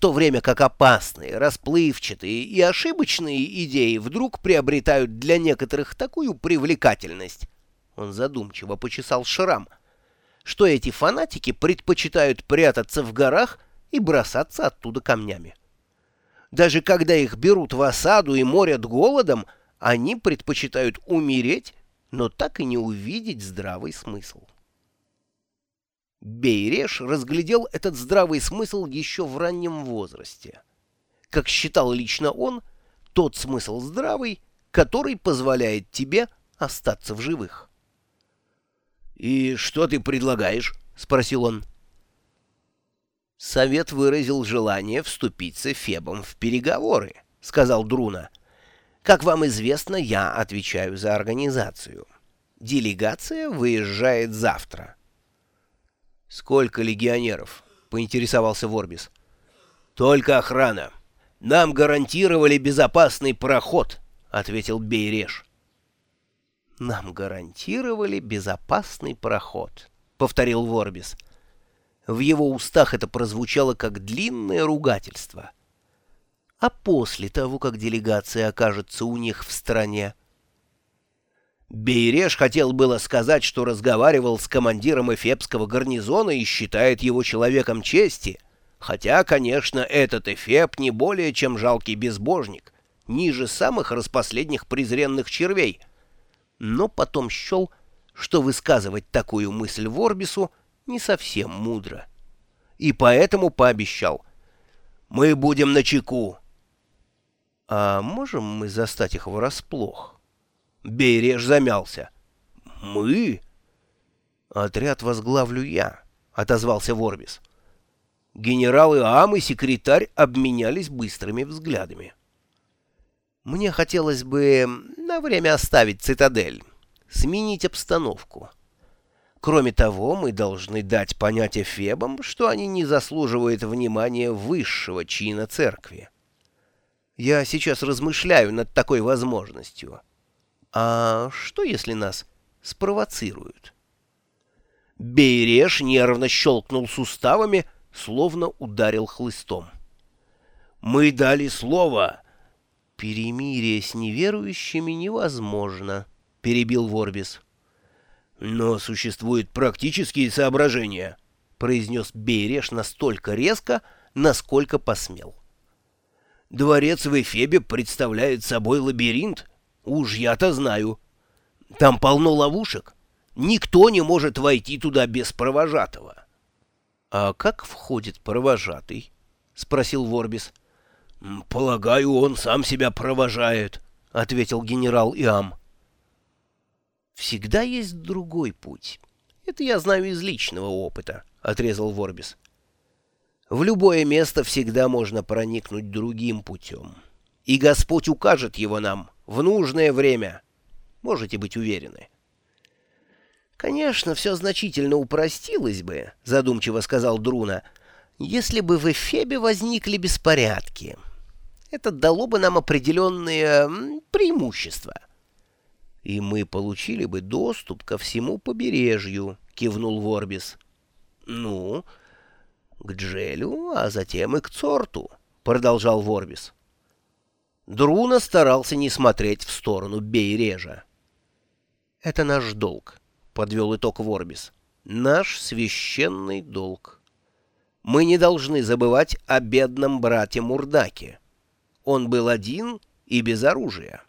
то время как опасные, расплывчатые и ошибочные идеи вдруг приобретают для некоторых такую привлекательность, он задумчиво почесал шрам, что эти фанатики предпочитают прятаться в горах и бросаться оттуда камнями. Даже когда их берут в осаду и морят голодом, они предпочитают умереть, но так и не увидеть здравый смысл. Бейреш разглядел этот здравый смысл еще в раннем возрасте. Как считал лично он, тот смысл здравый, который позволяет тебе остаться в живых. «И что ты предлагаешь?» — спросил он. «Совет выразил желание вступить с Эфебом в переговоры», — сказал Друна. «Как вам известно, я отвечаю за организацию. Делегация выезжает завтра». «Сколько легионеров?» — поинтересовался Ворбис. «Только охрана. Нам гарантировали безопасный проход», — ответил Бейреш. «Нам гарантировали безопасный проход», — повторил Ворбис. В его устах это прозвучало как длинное ругательство. «А после того, как делегация окажется у них в стране?» Бейреш хотел было сказать, что разговаривал с командиром эфепского гарнизона и считает его человеком чести, хотя, конечно, этот эфеп не более чем жалкий безбожник, ниже самых распоследних презренных червей. Но потом счел, что высказывать такую мысль Ворбису не совсем мудро. И поэтому пообещал. «Мы будем на чеку». «А можем мы застать их врасплох?» Бейреш замялся. «Мы?» «Отряд возглавлю я», — отозвался Ворбис. Генерал Иам и секретарь обменялись быстрыми взглядами. «Мне хотелось бы на время оставить цитадель, сменить обстановку. Кроме того, мы должны дать понять эфебам, что они не заслуживают внимания высшего чина церкви. Я сейчас размышляю над такой возможностью». А что, если нас спровоцируют? Бейреш нервно щелкнул суставами, словно ударил хлыстом. «Мы дали слово!» «Перемирие с неверующими невозможно», — перебил Ворбис. «Но существуют практические соображения», — произнес Бейреш настолько резко, насколько посмел. «Дворец в Эфебе представляет собой лабиринт, Уж я-то знаю. Там полно ловушек. Никто не может войти туда без провожатого. — А как входит провожатый? — спросил Ворбис. — Полагаю, он сам себя провожает, — ответил генерал Иам. — Всегда есть другой путь. Это я знаю из личного опыта, — отрезал Ворбис. В любое место всегда можно проникнуть другим путем. И Господь укажет его нам, в нужное время. Можете быть уверены. «Конечно, все значительно упростилось бы», — задумчиво сказал Друна, «если бы в Эфебе возникли беспорядки. Это дало бы нам определенные преимущества». «И мы получили бы доступ ко всему побережью», — кивнул Ворбис. «Ну, к Джелю, а затем и к Цорту», — продолжал Ворбис. Друна старался не смотреть в сторону Бейрежа. «Это наш долг», — подвел итог Ворбис. «Наш священный долг. Мы не должны забывать о бедном брате Мурдаке. Он был один и без оружия».